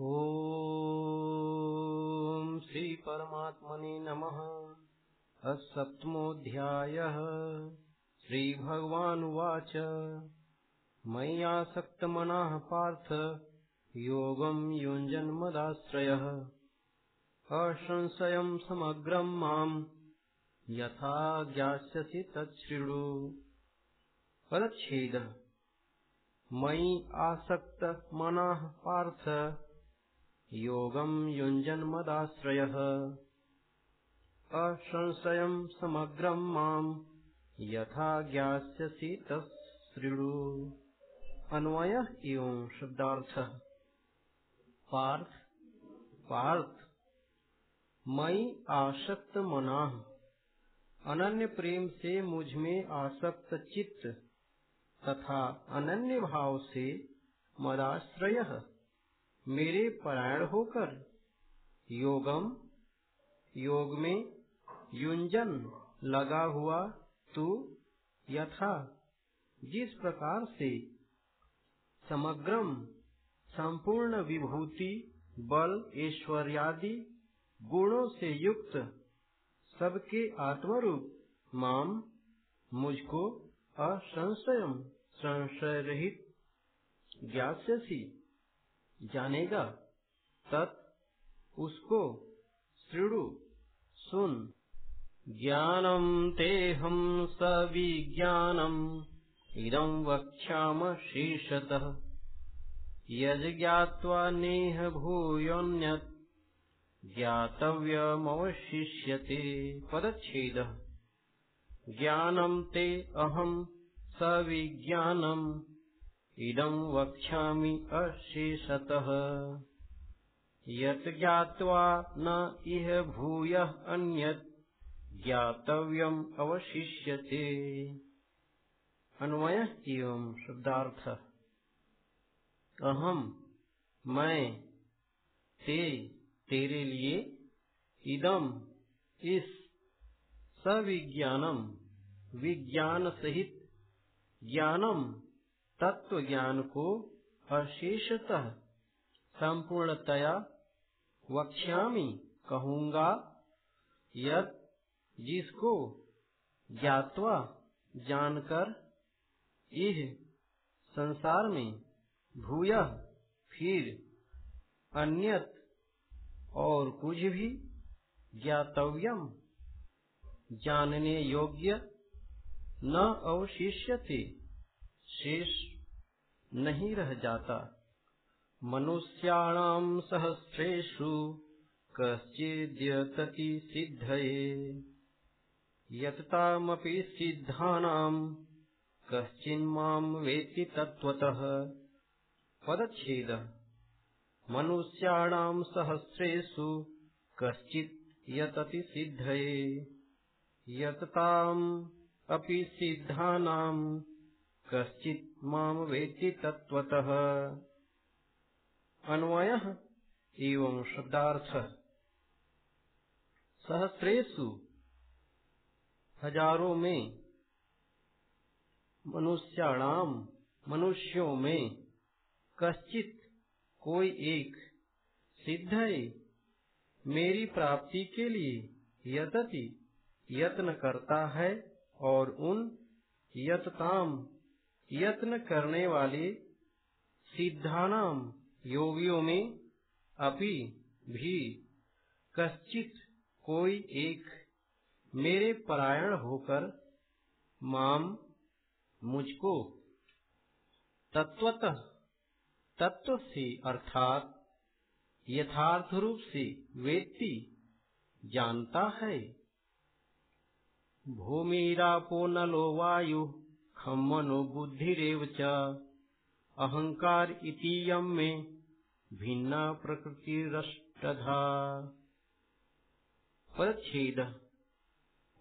ॐ श्रीपरमात्मने नमः। सप्तमोऽध्यायः। श्रीभगवानुवाच मय्यासक्तमनः पार्थ योगं युञ्जन्मदाश्रयः। असंशयं समग्रं माम् यथा ज्ञास्यसि तच्छृणु पदच्छेदः मयि आसक्तमनः पार्थ योगं युञ्जन्मदाश्रयः। असंशयं समग्रं माम् यथा ज्ञास्यसि तच्छृणु अन्वयः एवं शब्दार्थः। पार्थ। पार्थ। मई आसक्त मनाह अनन्य प्रेम से मुझमें आसक्त चित्त तथा अनन्य भाव से मदाश्रय। मेरे परायण होकर योगम, योग में युंजन लगा हुआ तू यथा। जिस प्रकार से समग्रम, संपूर्ण विभूति, बल, ऐश्वर्यादि गुणों से युक्त सबके आत्मरूप, माम मुझको असंशयम संशय रहित ज्ञास्यसी जानेगा, तत् उसको श्रृणु। सुन। ज्ञानम तेहम सविज्ञानम इदं वक्ष्याम शीर्षतः। यज्ञात्वा नेह भूयोऽन्यत् ज्ञातव्यमवशिष्यते पदच्छेदः। ज्ञानं ते अहं सविज्ञानम्। इदं वक्ष्यामि अशेषतः यत् ज्ञात्वा न इह भूयः अन्यत् ज्ञातव्यम् अवशिष्यते। अन्वय एवं शब्दार्थ। अहम मैं, ते, तेरे लिए इदम इस सविज्ञानम विज्ञान सहित ज्ञानम तत्व ज्ञान को अशेषतः संपूर्णतया वक्ष्यामि, कहूँगा, यत जिसको ज्ञातवा जानकर इह संसार में भूय फिर अन्यत और कुछ भी ज्ञातव्यम जानने योग्य न अवशिष्यते। शेष नहीं रह जाता। मनुष्याणाम सहस्रेषु कश्चिद्यतति सिद्धये। यततामपि सिद्धानाम् कश्चिन्मां वेत्ति तत्त्वतः। पदच्छेदः। मनुष्याणां सहस्रेषु कश्चित् यतति सिद्धये। यतताम् अपि कश्चित् माँ वेत्ति तत्त्वतः। अन्वयः एवं शब्दार्थः। सहस्रेषु हज़ारों में मनुष्याणाम मनुष्यों में कश्चित कोई एक सिद्ध मेरी प्राप्ति के लिए यतति यत्न करता है और उन यतताम यत्न करने वाले सिद्धानाम योगियों में अपि भी कश्चित कोई एक मेरे परायण होकर माम मुझको तत्वतः तत्व से अर्थात यथार्थ रूप से वेत्ति जानता है। भूमिरापो नलो वायु खम्मनो बुद्धिरेव च। अहंकार इतीयम में भिन्ना प्रकृतिरष्टधा। परच्छेद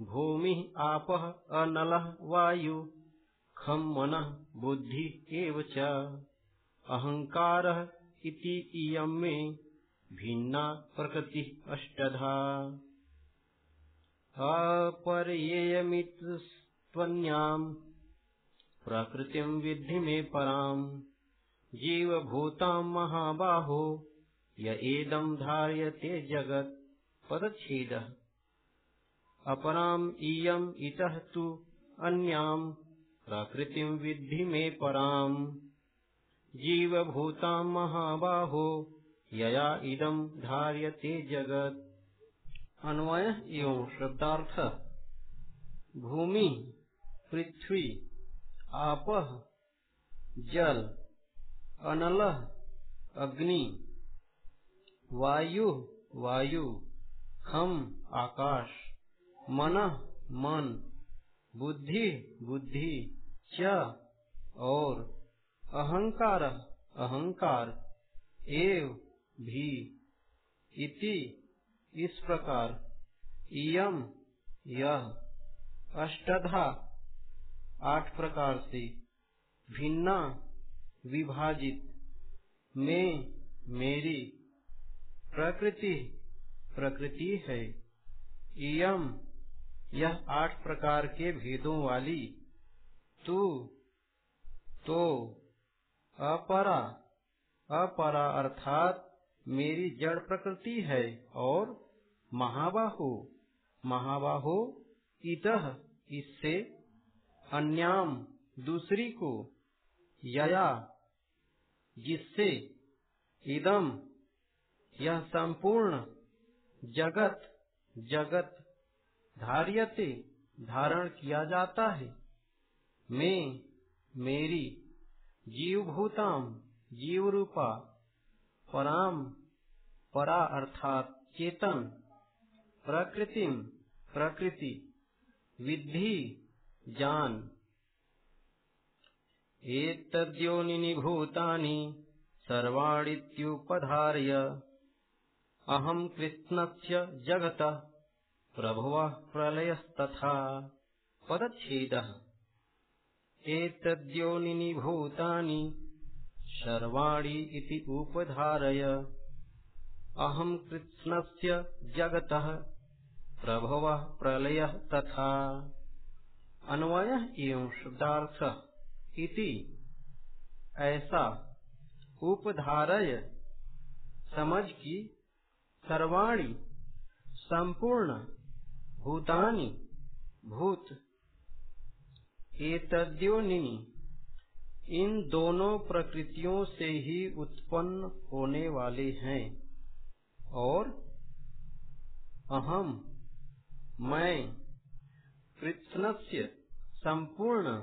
भूमि आप अनल वायु खम मन बुद्धि एव च। अहंकार इति इयं मे भिन्ना प्रकृति अष्टधा। अपरयेयमित्वन्याम् प्रकृतिं विद्धि मे पराम्। जीवभूतां महाबाहो, य एदं धार्यते जगत् पदच्छेदः। अपराम् इयम् इतः तु अन्याम्, प्रकृतिं विद्धि मे पराम्। जीवभूतां महाबाहो, यया इदं धार्यते जगत्। अन्वय एवं शब्दार्थ भूमि, पृथ्वी आप जल, अनल, अग्नि, वायु वायु, खम, आकाश, मन मन, बुद्धि बुद्धि, च, और, अहंकार अहंकार, एव, भी, इति, इस प्रकार इयम यह अष्टधा आठ प्रकार से भिन्ना, विभाजित, में, मेरी, प्रकृति प्रकृति है। इयम, यह आठ प्रकार के भेदों वाली, तू तो अपरा अपरा अर्थात मेरी जड़ प्रकृति है और महाबाहो महाबाहो इत इससे अन्याम दूसरी को यया, जिससे इदम, यह संपूर्ण जगत जगत धार्यते धारण किया जाता है। मैं, मेरी, जीवभूताम जीव रूपा पराम, परा अर्थात चेतन, प्रकृतिम, प्रकृति, विद्धि जान। एतद्योनिनि भूतानि सर्वाणीत्युपधार्य। अहं कृष्णस्य जगतः प्रभुवः प्रलयस्तथा। पदच्छेदः। एतद्योनिनि भूतानि सर्वाणि इति उपधारय। अहं कृष्णस्य जगतः प्रभवः प्रलयः तथा अन्वय एवं शुद्धार्थ इति ऐसा उपधारय समझ की सर्वाणी संपूर्ण भूतानि भूत एतद्योनि इन दोनों प्रकृतियों से ही उत्पन्न होने वाले हैं। और अहम, मैं कृष्णस्य संपूर्ण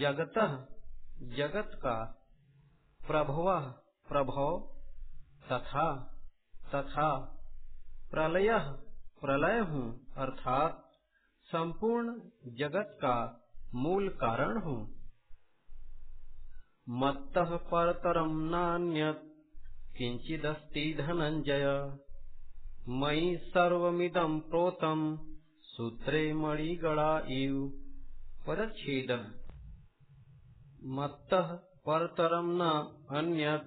जगत जगत का प्रभव प्रभव तथा तथा प्रलय प्रलय हूँ, अर्थात संपूर्ण जगत का मूल कारण हूँ। मत्त परतरम नान्यत, किंचिदस्ति धनंजय। मयि सर्वमिदं प्रोतम सूत्रे मणिगणा इव। परच्छेद मत्त परतरम न अन्यत।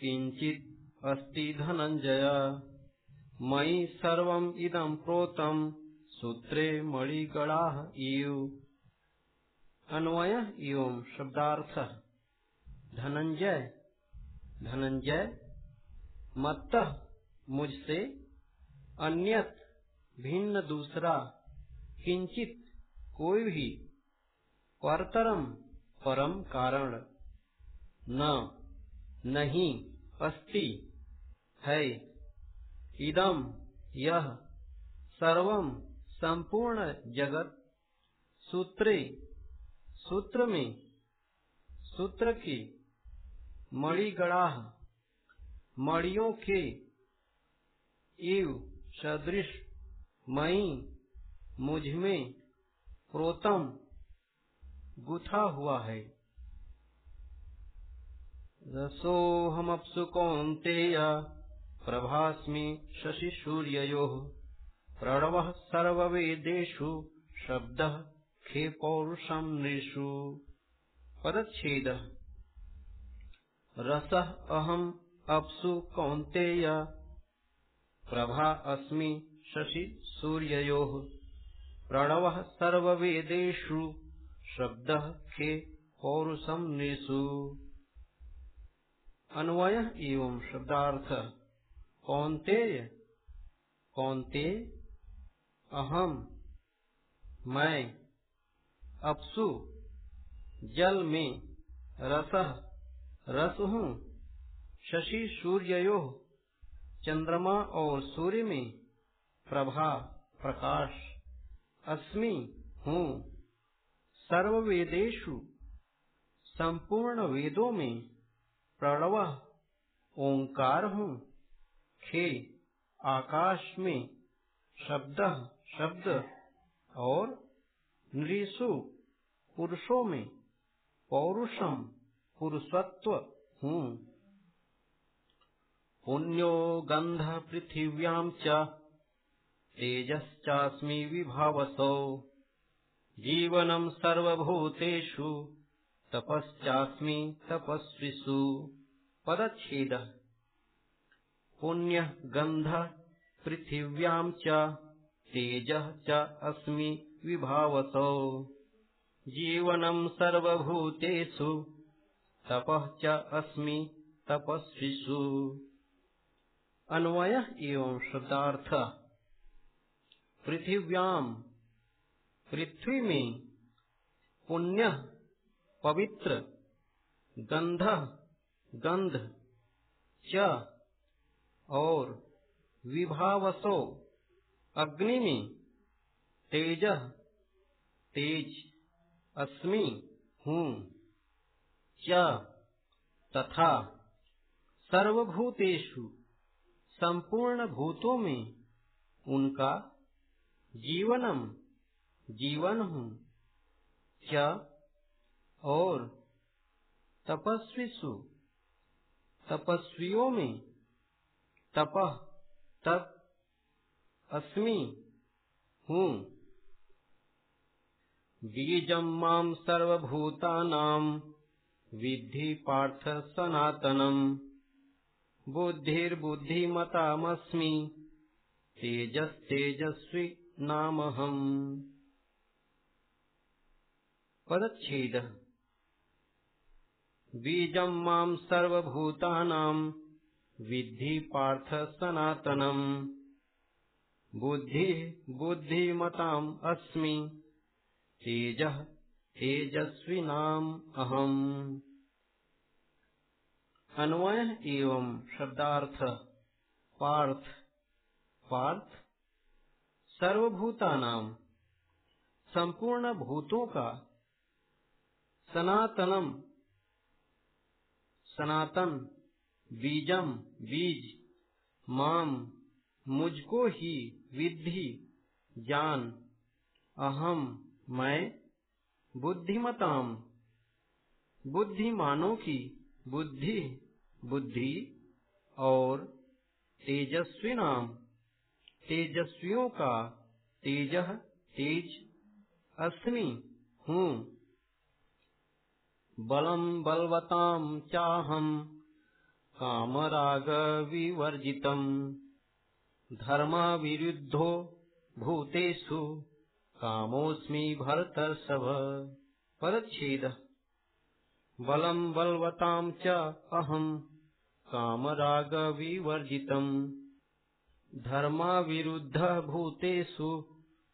किंचित अस्ति धनंजय मयि सर्वम इदं प्रोतम सूत्रे मणिगणा इव। अन्वय एवं शब्दार्थ। धनंजय धनंजय मत्त मुझसे अन्यत। भिन्न दूसरा, किंचित कोई भी परतरम परम कारण। न, नहीं, अस्ति, है। इदम यह सर्वम संपूर्ण जगत, सूत्रे सूत्र में सूत्र के मणिगणाह मणियों के, इव, सदृश। मई मुझमें प्रोतम गुथा हुआ है। रसोहमप्सु कौन्तेय प्रभास्मि शशि सूर्ययोः प्रणवः सर्ववेदेषु शब्दः खे पौरुषं नृषु। पदच्छेदः। रस अहम अप्सु कौन्तेय प्रभा अस्मि शशि सूर्ययोः प्रणवः सर्ववेदेषु शब्दः खे पौरुषं नृषु अन्वय एवं शब्दार्थ कौनतेय कौनते अहम, मैं, अपसु, जल में, रस रस हूँ शशि सूर्यो चंद्रमा और सूर्य में प्रभा, प्रकाश, अस्मि, हूँ। सर्व वेदेशु संपूर्ण वेदों में प्रणव, ओंकार हूँ। खे, आकाश में शब्द शब्द, और नृषु पुरुषों में पौरुषम, पुरुषत्व हूँ। पुण्यो गंध पृथिव्याम तेजश्चास्मि विभावसौ। जीवनम सर्वभूतेषु, तपश्चास्मि तपस्विषु। पदच्छेद। पुण्य गंध पृथिव्यां च, तेजः विभावसौ। जीवनम सर्वभूतेषु, तपः च अस्मि तपस्विषु। शब्दार्थ पृथिव्याम, पृथ्वी में पुण्य, पवित्र, गंध गंध, च, और विभावसो, अग्नि में तेज तेज, अस्मि हूँ, च, तथा सर्वभूतेषु, संपूर्ण भूतों में उनका जीवनम जीवन हूँ क्या और तपस्वीसु तपस्वियों में तप तप अस्मि, हूँ। बीजम माम सर्वभूतानाम विद्धि पार्थ सनातनम। बुद्धिर्बुद्धिमतामस्मि, तेजस्तेजस्वी नामहम्। पदच्छेद। बीजं माँ सर्वभूतानां विद्धि पार्थ सनातनम्। बुद्धिः, बुद्धिमताम् अस्मि। तेजः तेजस्विनाम् अहम्। अन्वय एवं शब्दार्थ पार्थ। पार्थ सर्वभूतानाम संपूर्ण भूतों का सनातनम, सनातन, बीजम, बीज, माम, मुझको ही विधि जान अहम, मैं, बुद्धिमताम, बुद्धिमानों की बुद्धि बुद्धि और तेजस्वी नाम तेजस्वियों का तेज तेज अस्मि हूँ। बलम बलवतां चाहम कामरागविवर्जितम् धर्मविरुद्धो भूतेषु कामोऽस्मि भरतर्षभ परच्छेदः। बलम् बलवतां च अहम् कामरागविवर्जितम्। धर्माविरुद्धः भूतेषु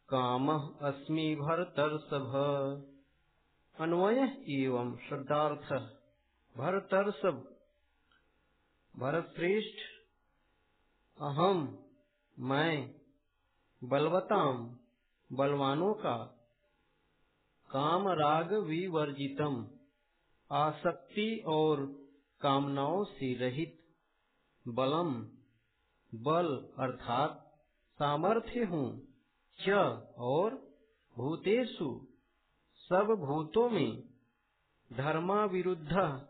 कामः अस्मि भरतर्षभ। अन्वय एवं शब्दार्थ भरतर्षभ। भरतश्रेष्ठ अहम मैं बलवताम बलवानों का काम राग विवर्जितम आसक्ति और कामनाओं से रहित, बलम। बल अर्थात सामर्थ्य हूँ, च और भूतेषु, सब भूतों में धर्मा विरुद्ध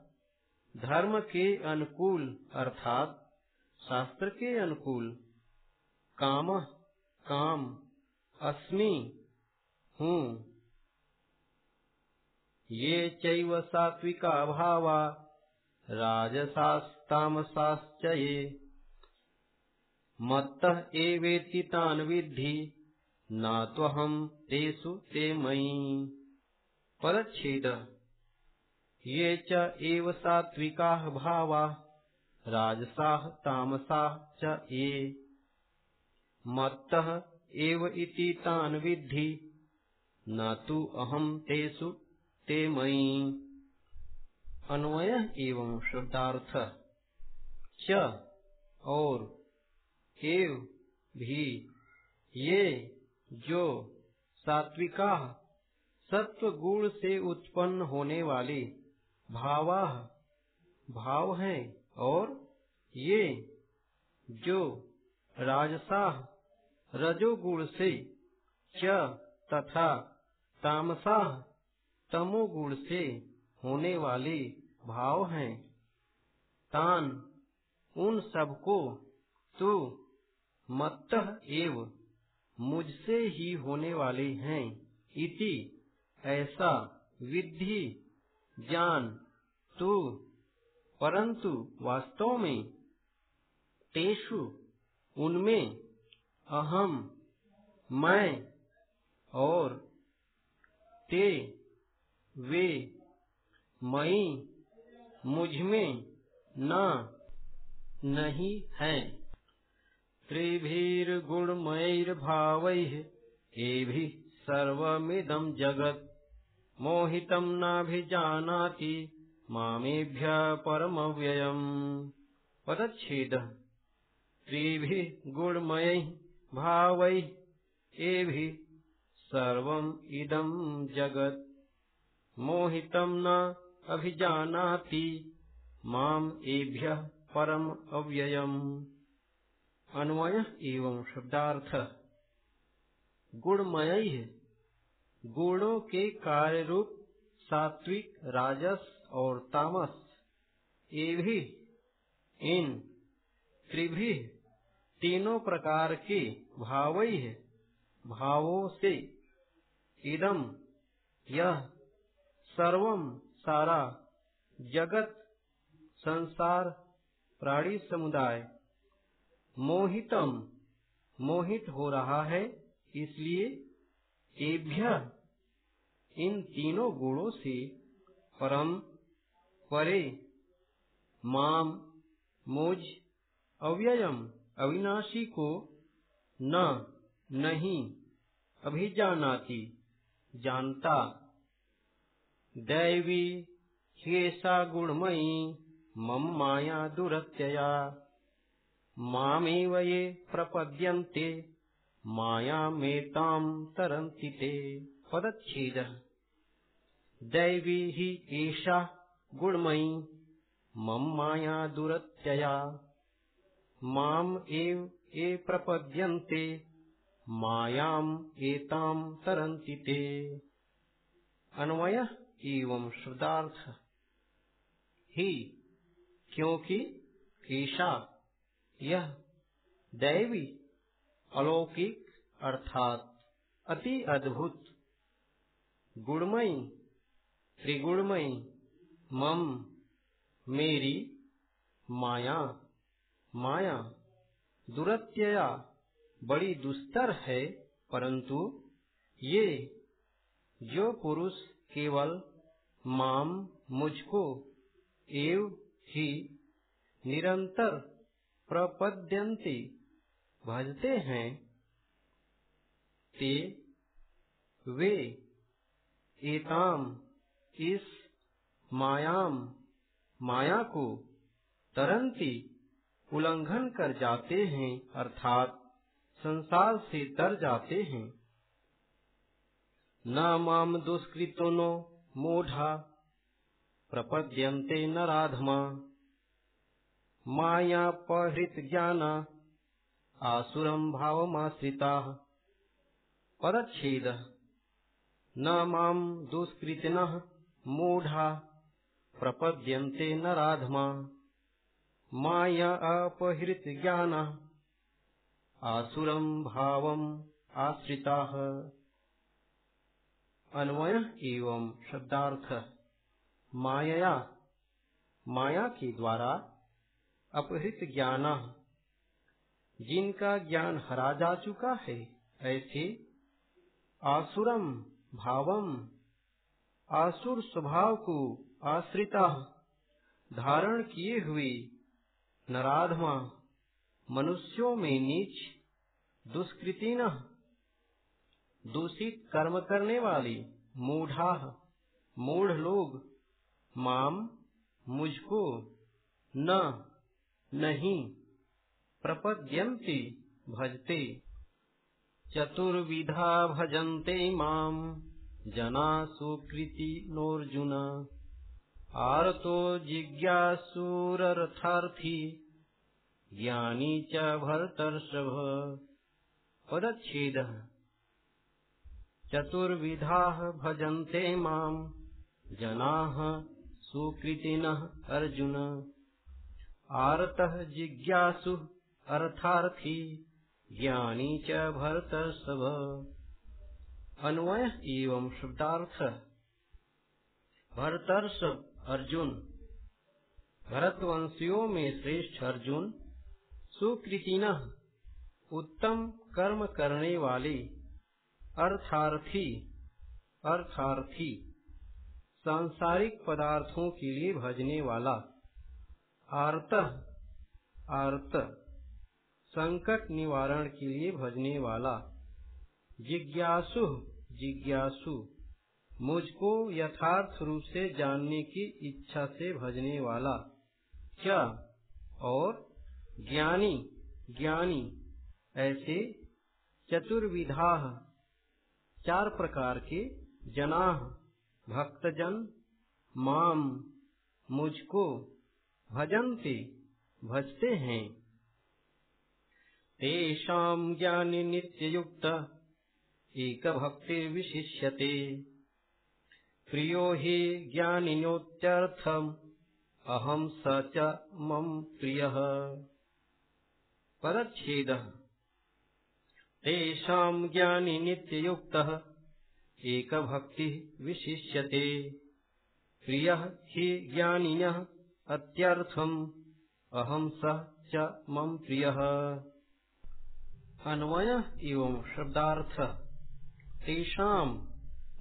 धर्म के अनुकूल अर्थात शास्त्र के अनुकूल, काम काम, अस्मि हूँ। ये चैव सात्विका भावा राजसास्तामसाश्च ये। मत्तः एवेति तान् विद्धि। न त्वहं तेषु ते मयि। परच्छेद ये च एव सात्विकाः भावाः, राजसाः, तामसाः च ये। मत्तः एव इति तान् विद्धि। न तु अहम तेषु ते मयि। अन्वय एवं शब्दार्थ च। और। एव भी, ये जो सात्विका सत्व गुण से उत्पन्न होने वाले भावा भाव हैं और ये जो राजसा रजोगुण से च तथा तामसा तमोगुण से होने वाले भाव हैं। तान, उन सबको तो मत्त एव मुझसे ही होने वाले हैं। इति ऐसा विधि ज्ञान तू परंतु वास्तव में तेषु उनमें अहम, मैं और ते वे मई मुझमें न, नहीं है। त्रिभिर्गुणमयैर्भावैः एभिः सर्वमिदं जगत्। मोहितं नाभिजानाति मामेभ्य परमव्ययम्। पदच्छेदः। त्रिभिः गुणमयैः भावैः एभिः सर्वम् इदं जगत्। न अभिजानाति माम एभ्यः परम अव्ययम् अन्वय एवं शब्दार्थ। गुणमय गुणों के कार्य रूप सात्विक, राजस और तामस। ये भी इन त्रिभी, तीनों प्रकार के भावई है भावों से। इदम यह सर्वम सारा, जगत, संसार, प्राणी समुदाय। मोहितम। मोहित हो रहा है, इसलिए एभ्य। इन तीनों गुणों से परम, परे, माम, मुझ, अव्ययम, अविनाशी को न, नहीं, अभिजानाति, जानता। दैवी हेसा गुणमयी मम माया दुरत्यया। मामेव ये प्रपद्यन्ते। मायामेताम् तरन्ति ते। पदच्छेदः। दैवी हि एषा गुणमयी। मम माया दुरत्यया। माम् एव ये प्रपद्यन्ते। मायाम् एताम् तरन्ति ते। अन्वय एवं शब्दार्थ ही, क्योंकि ईशा यह दैवी अलौकिक अर्थात अति अद्भुत। गुणमयी त्रिगुणमयी मम, मेरी, माया माया। दुरत्यया बड़ी दुस्तर है, परंतु ये जो पुरुष केवल माम मुझको एव ही निरंतर प्रपद्यन्ते। भजते हैं ते वे एताम, इस मायाम, माया को तरंती, उल्लंघन कर जाते हैं, अर्थात संसार से तर जाते हैं। न माम दुष्कृतो नो मूढ़ा, प्रपद्यन्ते न राधमा ज्ञान, आसुरं भावमाश्रिताः। पदच्छेदः न माम् दुष्कृतिनः मूढा, प्रपद्यन्ते न राधमा माया अपहृतज्ञानः आसुरं भावम् आश्रिताः। अन्वय एवं शब्दार्थ माया माया के द्वारा अपहृत ज्ञान। जिनका ज्ञान हरा जा चुका है, ऐसे आसुरम भावम, आसुर स्वभाव को आश्रिता धारण किए हुए नराधमा, मनुष्यों में नीच दुष्कृति न दूषित कर्म करने वाली, मूढ़ा, मूढ़ लोग, माम, मुझको, न नहीं। प्रपद्यन्ति भजते। चतुर्विधा भजन्ते माम। जना सुकृति नोर्जुन आरतो जिज्ञासुरर्थार्थी। ज्ञानी च भरतर्षभ। पदच्छेदः। चतुर्विधाः भजन्ते माम्। जनाः सुकृतिनः अर्जुन। आरतः जिज्ञासु अर्थार्थी ज्ञानी च भरतर्षभ अन्वय एवं शब्दार्थ। भरतर्षभ अर्जुन। भरतवंशियों में श्रेष्ठ अर्जुन, सुकृतिन उत्तम कर्म करने वाले अर्थार्थी अर्थार्थी, सांसारिक पदार्थों के लिए भजने वाला। आर्त आर्त, संकट निवारण के लिए भजने वाला। जिज्ञासु जिज्ञासु, मुझको यथार्थ रूप से जानने की इच्छा से भजने वाला। क्या? और ज्ञानी ज्ञानी, ऐसे चतुर्विधा, चार प्रकार के जनाह भक्तजन, माम, मुझको भजनते भजते हैं। तेषाम ज्ञानी नित्य युक्त एक भक्ति विशिष्यते। प्रियो हि ज्ञानिनोत्यर्थम् अहम् स च मम प्रियः। परच्छेदः। तेषाम् ज्ञानि नित्ययुक्तः, एकभक्तिः विशिष्यते। प्रियः हि ज्ञानिनः अत्यर्थम् अहम सः च मम प्रियः। अन्वय एवं शब्दार्थ। तेषाम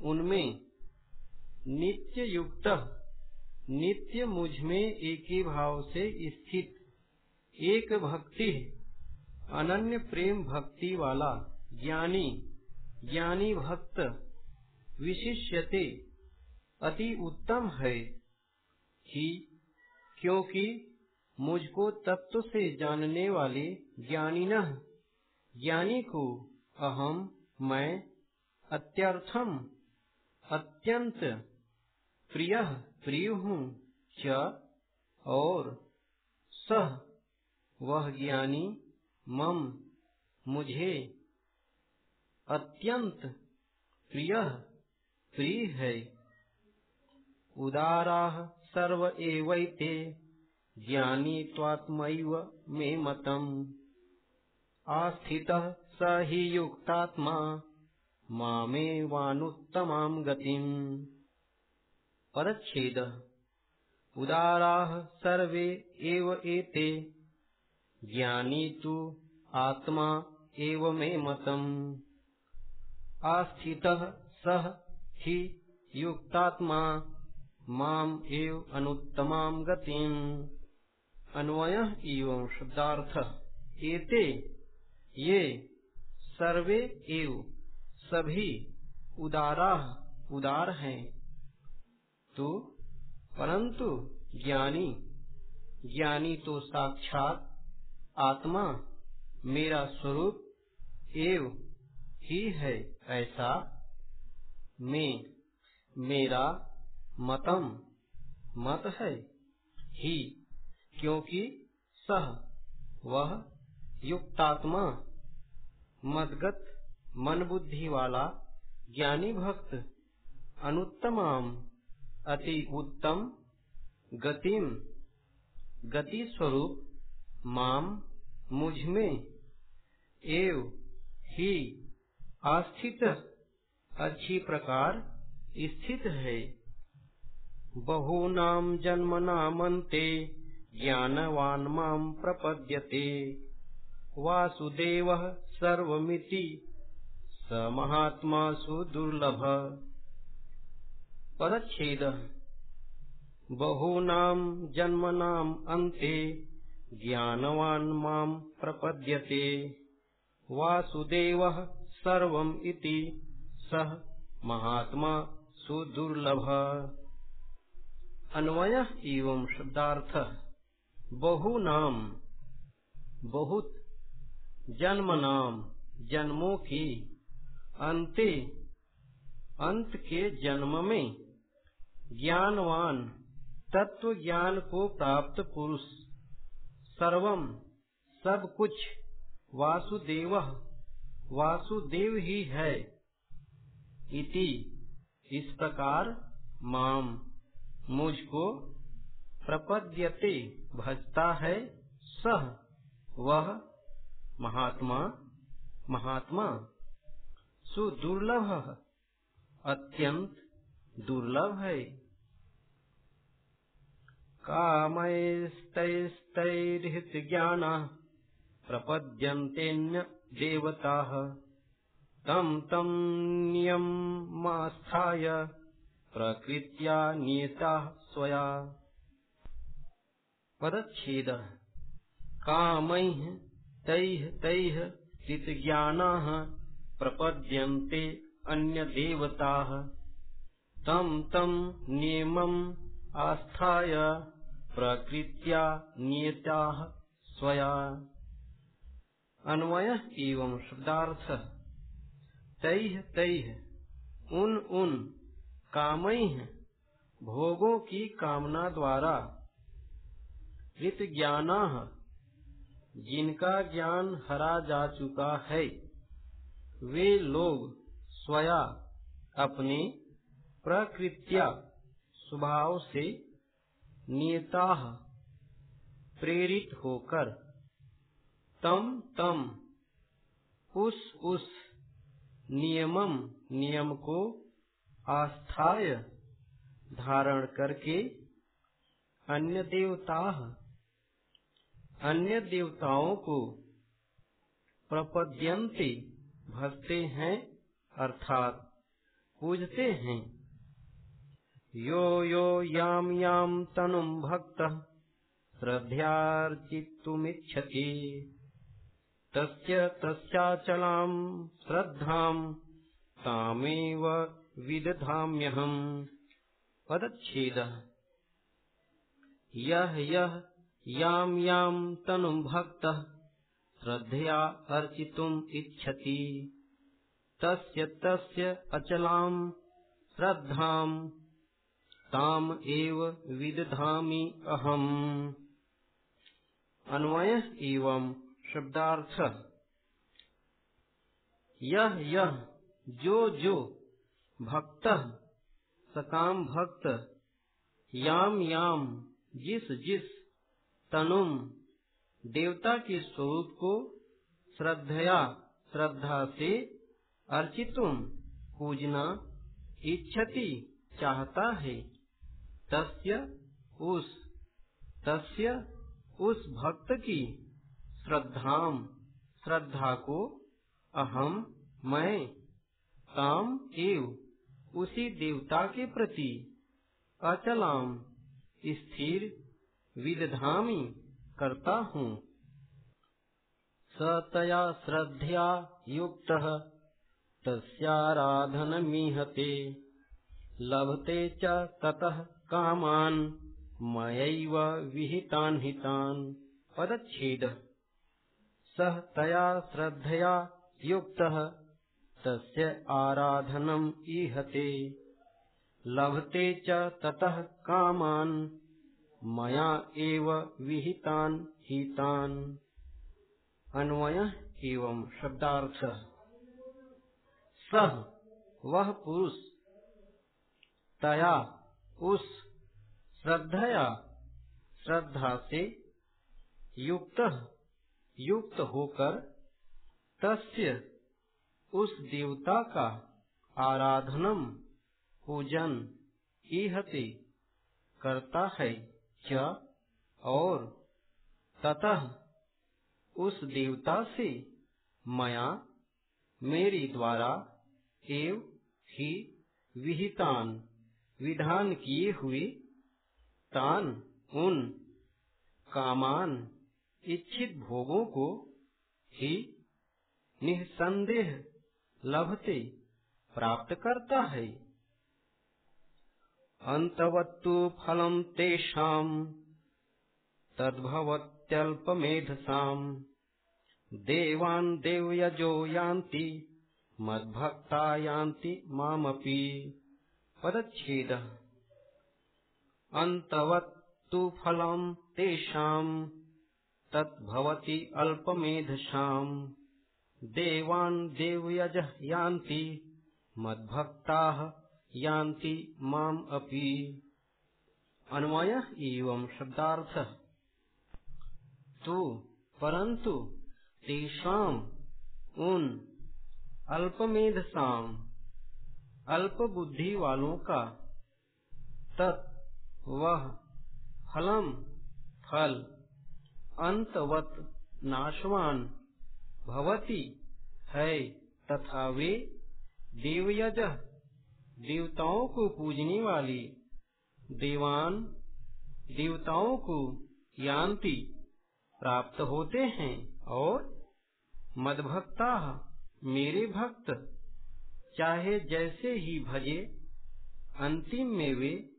उनमें नित्य युक्त नित्य मुझमें एक ही भाव से स्थित, एक भक्ति, अनन्य प्रेम भक्ति वाला ज्ञानी ज्ञानी भक्त विशिष्यते, अति उत्तम है। कि क्योंकि मुझको तत्व से जानने वाले ज्ञानी न ज्ञानी को अहम, मैं, अत्यर्थम, अत्यंत प्रिय प्रिय हूँ, च, और सह। वह ज्ञानी, मम, मुझे अत्यंत प्रिय प्रिय है। उदारा सर्व एवैते ज्ञानी त्वात्मैव मे मतम्। आस्थितः स हि युक्तात्मा, मामेवानुत्तमां गतिम्। परच्छेद, उदाराः सर्वे एव एते, ज्ञानी तु आत्मा एव मे मतम्। आस्थितः सः हि युक्तात्मा माम एव अनुत्तमां गतिम्। अन्वय एवं शब्दार्थ। एते, ये, सर्वे एव, सभी उदारा, उदार हैं। तो परंतु, ज्ञानी ज्ञानी तो साक्षात आत्मा, मेरा स्वरूप एव ही है ऐसा। मैं, मेरा मतम मत है ही, क्योंकि सह, वह युक्तात्मा। मदगत मन बुद्धि वाला, ज्ञानी भक्त, अनुत्तमाम, अति उत्तम, गतिम। गति स्वरूप, माम, मुझमें। एव, ही, आस्थित। अच्छी प्रकार, स्थित है। बहूनाम जन्मनामन्ते, ज्ञानवान माम प्रपद्यते। वासुदेव सर्वमिति, स महात्मा सुदुर्लभ। परच्छेदः बहूनाम् जन्मनाम् अन्ते, ज्ञानवान् प्रपद्यते। वासुदेवः सर्वम् इति महात्मा सुदुर्लभ। अन्वय एवं शब्दार्थ, बहु नाम, बहुत, जन्म नाम, जन्मों की, अंते, अंत के जन्म में, ज्ञानवान तत्व ज्ञान को प्राप्त पुरुष, सर्वम, सब कुछ, वासुदेव वासुदेव ही है, इति, इस प्रकार, माम। मुझको प्रपद्यते, भजता है सह, वह महात्मा महात्मा। सुदुर्लभ, अत्यंत दुर्लभ है। कामैस्तैस्तैर्हित ज्ञान प्रपद्यन्तेऽन्य देवताः। तं तं नियमास्थाय प्रकृत्या नियताः स्वया। पदच्छेदः। कामैः तैः तैः हितज्ञानाः प्रपद्यन्ते अन्यदेवताः। तं तं नियमम् आस्थाय प्रकृत्या नियता स्वया। अन्वय एवं शब्दार्थ। तैह तैह उन उन कामई भोगों की कामना द्वारा। हित ज्ञाना जिनका ज्ञान हरा जा चुका है, वे लोग स्वया अपने प्रकृत्या स्वभाव से नियता प्रेरित होकर तम तम उस उस नियमम नियम को आस्थाय धारण करके अन्य देवता अन्य देवताओं को प्रपद्यंते भजते हैं, अर्थात पूजते हैं। यो यो याम याम तनुम भक्त श्रद्धयार्चितुमिच्छति तस्य तस्याचलाम् श्रद्धाम् तामेव विदधाम्यहम्। पदच्छेदः। यः यः यां यां तनुम् भक्तः श्रद्धया अर्चितुम् इच्छति। तस्य तस्य अचलाम् श्रद्धाम् ताम एव विदधामि अहम। अन्वय एवं शब्दार्थ। यह यह जो जो भक्त सकाम भक्त याम याम जिस जिस तनुम देवता के स्वरूप को श्रद्धया श्रद्धा से अर्चितुम पूजना इच्छति चाहता है। तस्य उस तस्य उस भक्त की श्रद्धाम, श्रद्धा को अहम, मैं, ताम, एव उसी देवता के प्रति अचलाम, स्थिर, विदधामी करता हूँ। सतया श्रद्धया युक्त तस्राधन मीहते लभते च ततः कामान्, मयैव विहितान् हितान्। पदच्छेदः। सः तया श्रद्धया युक्तः तस्य आराधनम् ईहते लभते च ततः कामान्, मया एव विहितान् हितान्। अन्वय एवं शब्दार्थ। सह वह पुरुष। तया, उस, श्रद्धया, श्रद्धा से युक्त युक्त होकर तस्य उस देवता का आराधनम पूजन इहते करता है क्या और ततः उस देवता से मया मेरी द्वारा एव ही विहितान विधान किए हुए तान उन कामान इच्छित भोगों को ही निसंदेह लभते, प्राप्त करता है। अंतवत्तु फलम तेषाम तद्भवत्यल्पमेधसाम देवान् देवयजो यान्ति, मद्भक्ता यान्ति मामपि। पदच्छेदः। अन्तवत्तु फलम् तेषाम् तद्भवति अल्पमेधसाम् देवान् देवयजः यान्ति, मद्भक्ताः यान्ति माम् अपि। अन्वयः एवं शब्दार्थः। तु, परन्तु, तेषाम, उन, अल्पमेधसाम अल्प बुद्धि वालों का तत्, वह, फलम, फल अंतवत नाशवान भवती, है, तथा वे देवयज देवताओं को पूजने वाली, देवान देवताओं को यान्ति प्राप्त होते हैं, और मदभक्ता मेरे भक्त, चाहे जैसे ही भजे, अंतिम में वे,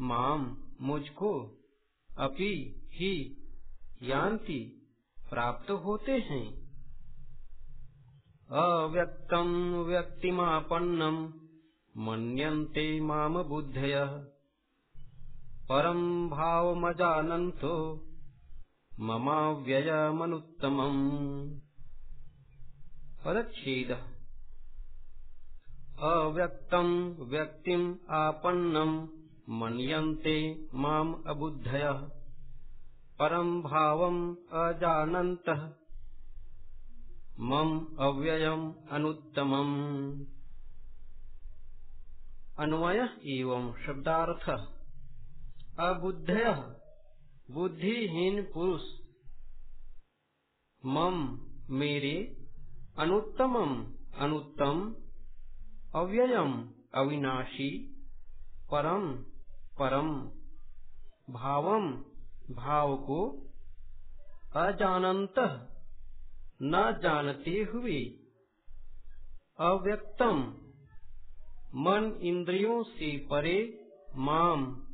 माम मुझको अपि ही यान्ति प्राप्त होते हैं। अव्यक्तम व्यक्तिमापन्नम मन्यन्ते माम बुद्धय। परम भावमजानन्तो ममाव्ययमनुत्तमम्। पदच्छेदः। अव्यक्तम् व्यक्तिम् आपन्नम् मन्यन्ते माम् अबुद्धयः। परम् भावम् अजानन्तः। मम अव्ययम् अनुत्तमम्। अन्वयः एवं शब्दार्थः। अबुद्धयः, बुद्धिहीन पुरुष। मम, मेरे, अनुत्तमम, अनुत्तम। अव्ययम, अविनाशी। परम परम। भावम भाव को अजानत न जानते हुए अव्यक्तम। मन इंद्रियों से परे माम।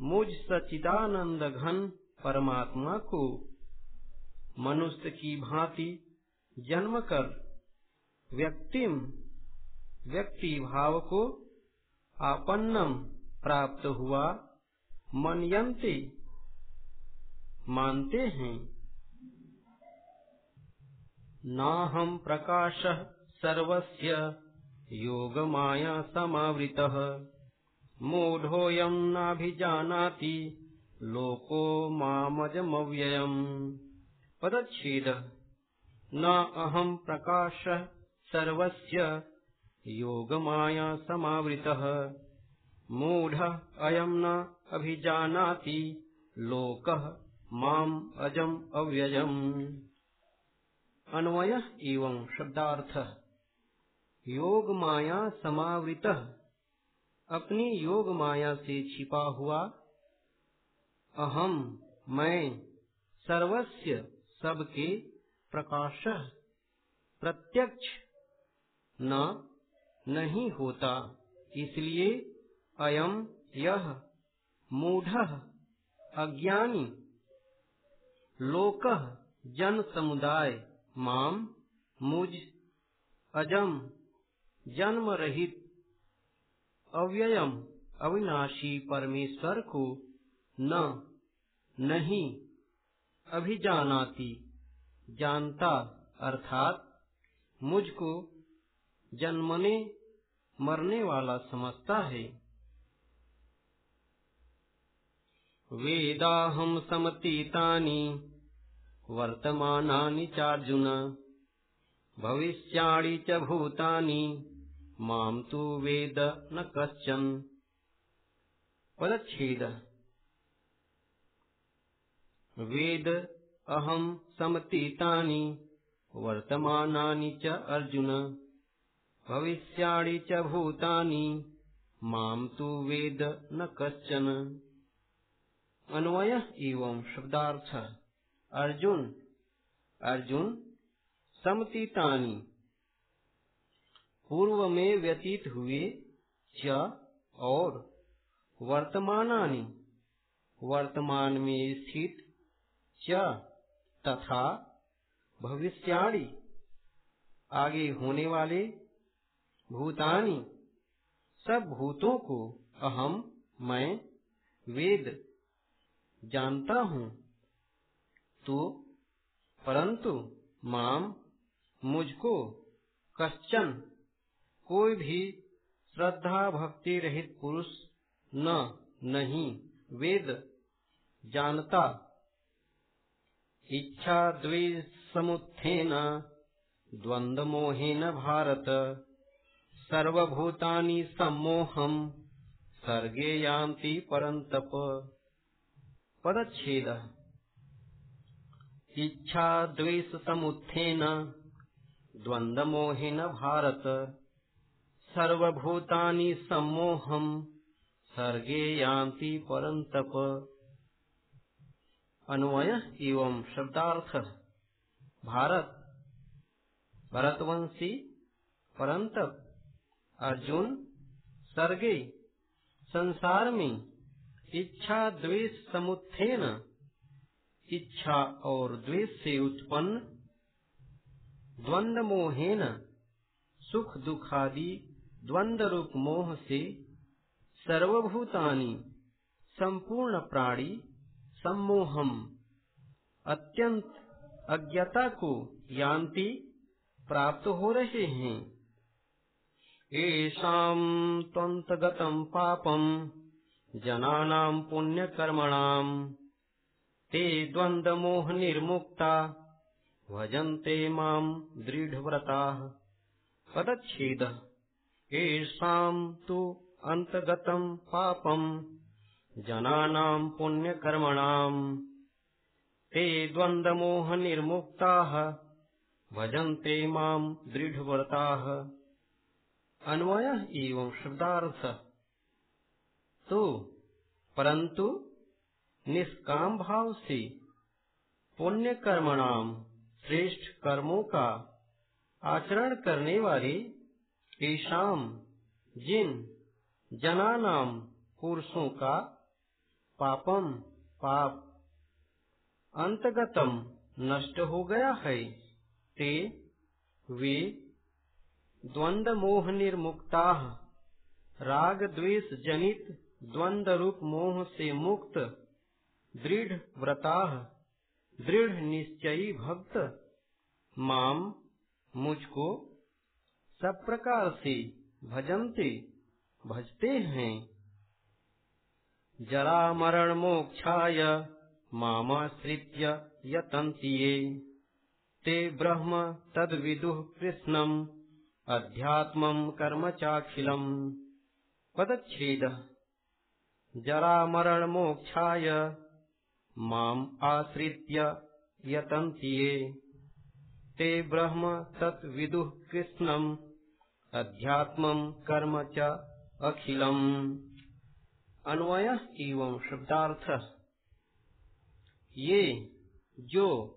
मुझ सचिदानंद घन परमात्मा को। मनुष्य की भांति जन्म कर व्यक्तिम। व्यक्ति भाव को आपन्नम प्राप्त हुआ। मनयंते मानते हैं। न हम प्रकाश सर्वस्य योग माया समावृतः। मूढोऽयम् नाभिजानाति लोको मामजमव्ययम्। पदच्छेदः। न अहम् प्रकाशः सर्वस्य योगमाया समावृतः। मूढः अयम् न अभिजानाति लोकः माम् अजम् अव्ययम् अन्वयः एवं शब्दार्थः। योग माया समावृत। अपनी योग माया से छिपा हुआ। अहम मैं, सर्वस्य, सबके प्रकाश। प्रत्यक्ष न, नहीं होता। इसलिए अयम यह मूढ़, अज्ञानी, लोक जन समुदाय माम मुझ अजम, जन्म रहित, अव्ययम, अविनाशी परमेश्वर को न, नहीं, अभिजानाती, जानता, अर्थात मुझको जन्मने, मरने वाला समझता है। वेदाहम समतीतानि वर्तमानानि चार्जुन। भविष्याणि च भूतानि माम तु वेद न कश्चन। पदछेद वेद अहम समतीतानि, वर्तमानानि च अर्जुन। भविष्याणि च भूतानि माम तु वेद न कश्चन। अन्वय एवं शब्दार्थ। अर्जुन अर्जुन समतीतानी पूर्व में व्यतीत हुए च और वर्तमानानि। वर्तमान में स्थित च तथा भविष्याणी। आगे होने वाले भूतानी। सब भूतों को अहम मैं वेद जानता हूँ। तो परंतु माम मुझको कश्चन कोई भी श्रद्धा भक्ति रहित पुरुष न, नहीं, वेद जानता। इच्छा द्वेष समुत्थेन द्वंद्व मोहेन भारत, सर्वभूतानि सम्मोहम सर्गे यान्ति परन्तप। पदच्छेद। इच्छा द्वेष समुत्थेन द्वंद्वमोहेन भारत। सर्वभूतानि सम्मोहम सर्गे यान्ति परन्तप। अन्वय एवं शब्दार्थ। भारत। भरतवंशी। परंतप अर्जुन। सर्गे। संसार में इच्छा द्वेष समुत्थेन इच्छा और द्वेष से उत्पन्न द्वंद मोहेन सुख दुखादि द्वंद रूप मोह से सर्वभूतानि संपूर्ण प्राणी सम्मोहम। अत्यंत अज्ञता को यान्ति प्राप्त हो रहे हैं। येषाम् पापम्, जनानाम् पुण्यकर्मणाम्। ते द्वन्द्वमोहनिर्मुक्ता। भजन्ते माम् दृढव्रताः। पदच्छेदः। तु अन्तगतम् पापम् जनानाम् पुण्यकर्मणाम् ते द्वन्द्वमोहनिर्मुक्ताः। भजन्ते माम् दृढव्रताः। अन्वय एवं शब्दार्थ। तो परंतु निष्काम भाव से पुण्य कर्मणाम श्रेष्ठ कर्मों का आचरण करने वाले ईशाम जिन जनानाम पुरुषों का पापम, पाप अंतगतम नष्ट हो गया है, ते वे द्वंद मोह निर्मुक्ता राग द्वेष जनित द्वंद रूप मोह से मुक्त दृढ़ व्रता दृढ़ निश्चयी भक्त, माम मुझको सब प्रकार से भजनते भजते हैं। जरा मरण मोक्षाय मामाश्रित्य यतन्ति ते ब्रह्म तद विदुः कृष्णम् अध्यात्मम् कर्म चाखिलम्। पदच्छेदः। जरामरणमोक्षाय माम् आश्रित्य ये। ते ब्रह्म तत् विदुः कृष्णम्, अध्यात्मम् कर्म च अखिलम्। अन्वय एवं शब्दार्थ। ये जो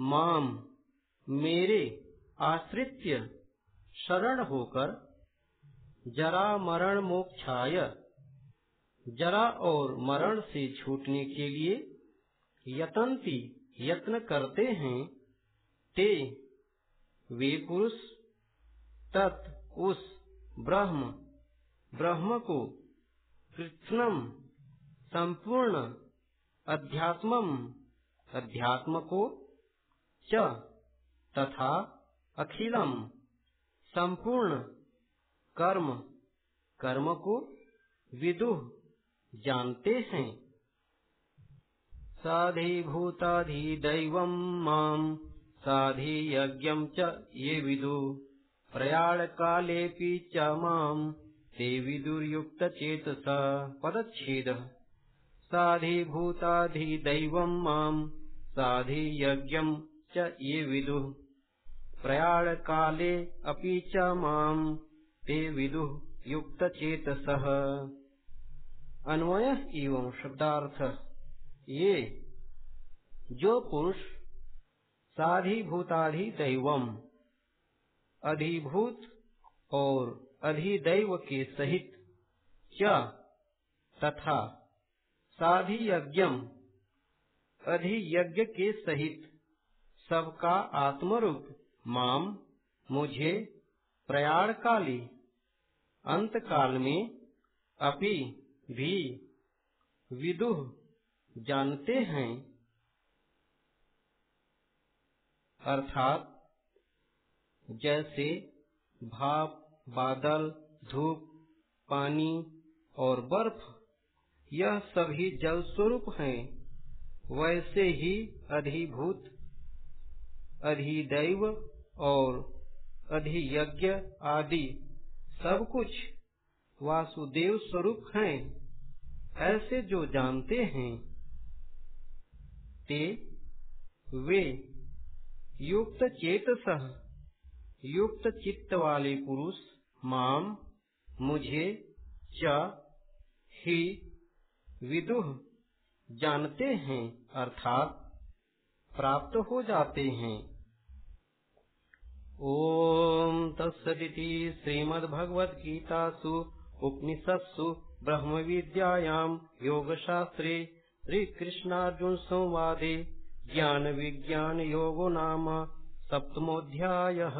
माम मेरे आश्रित्य शरण होकर जरा मरण मोक्षाय जरा और मरण से छूटने के लिए यतंती यत्न करते हैं। ते, वे पुरुष, तत्, उस, ब्रह्म ब्रह्म को कृष्णम संपूर्ण, अध्यात्मम, अध्यात्म को, च, तथा अखिलम, संपूर्ण, कर्म कर्म को विदुह जानते हैं। साधि भूताधि दैव माम साधि यज्ञ च ये विदु। प्रयाण काले च माम ते विदुर्युक्त चेतस पदच्छेद। साधि भूताधि दैव माम साधि यज्ञ च ये विदु। प्रयाण काले अपि च माम ते विदु युक्त चेतस अन्वय एवं शब्दार्थ। ये जो पुरुष साधिभूताधि दैवम अधिभूत और अधिदैव के सहित च तथा साधि यज्ञम अधियज्ञ के सहित सबका आत्मरूप माम मुझे प्रयाण काली अंत काल में अपि भी विदुह जानते हैं। अर्थात जैसे भाप, बादल, धूप, पानी और बर्फ़, यह सभी जल स्वरूप हैं। वैसे ही अधिभूत, अधिदैव और अधियज्ञ आदि सब कुछ वासुदेव स्वरूप हैं। ऐसे जो जानते हैं, ते वे युक्त चेतस, युक्त चित्त वाले पुरुष, माम, मुझे, च, ही, विदुह जानते हैं, अर्थात प्राप्त हो जाते हैं। ओम तत्सदिति श्रीमद्भगवद्गीतासु उपनिषत्सु ब्रह्म विद्यायां योगशास्त्रे श्रीकृष्णार्जुन संवादे ज्ञान विज्ञान योगो नाम सप्तमोऽध्यायः।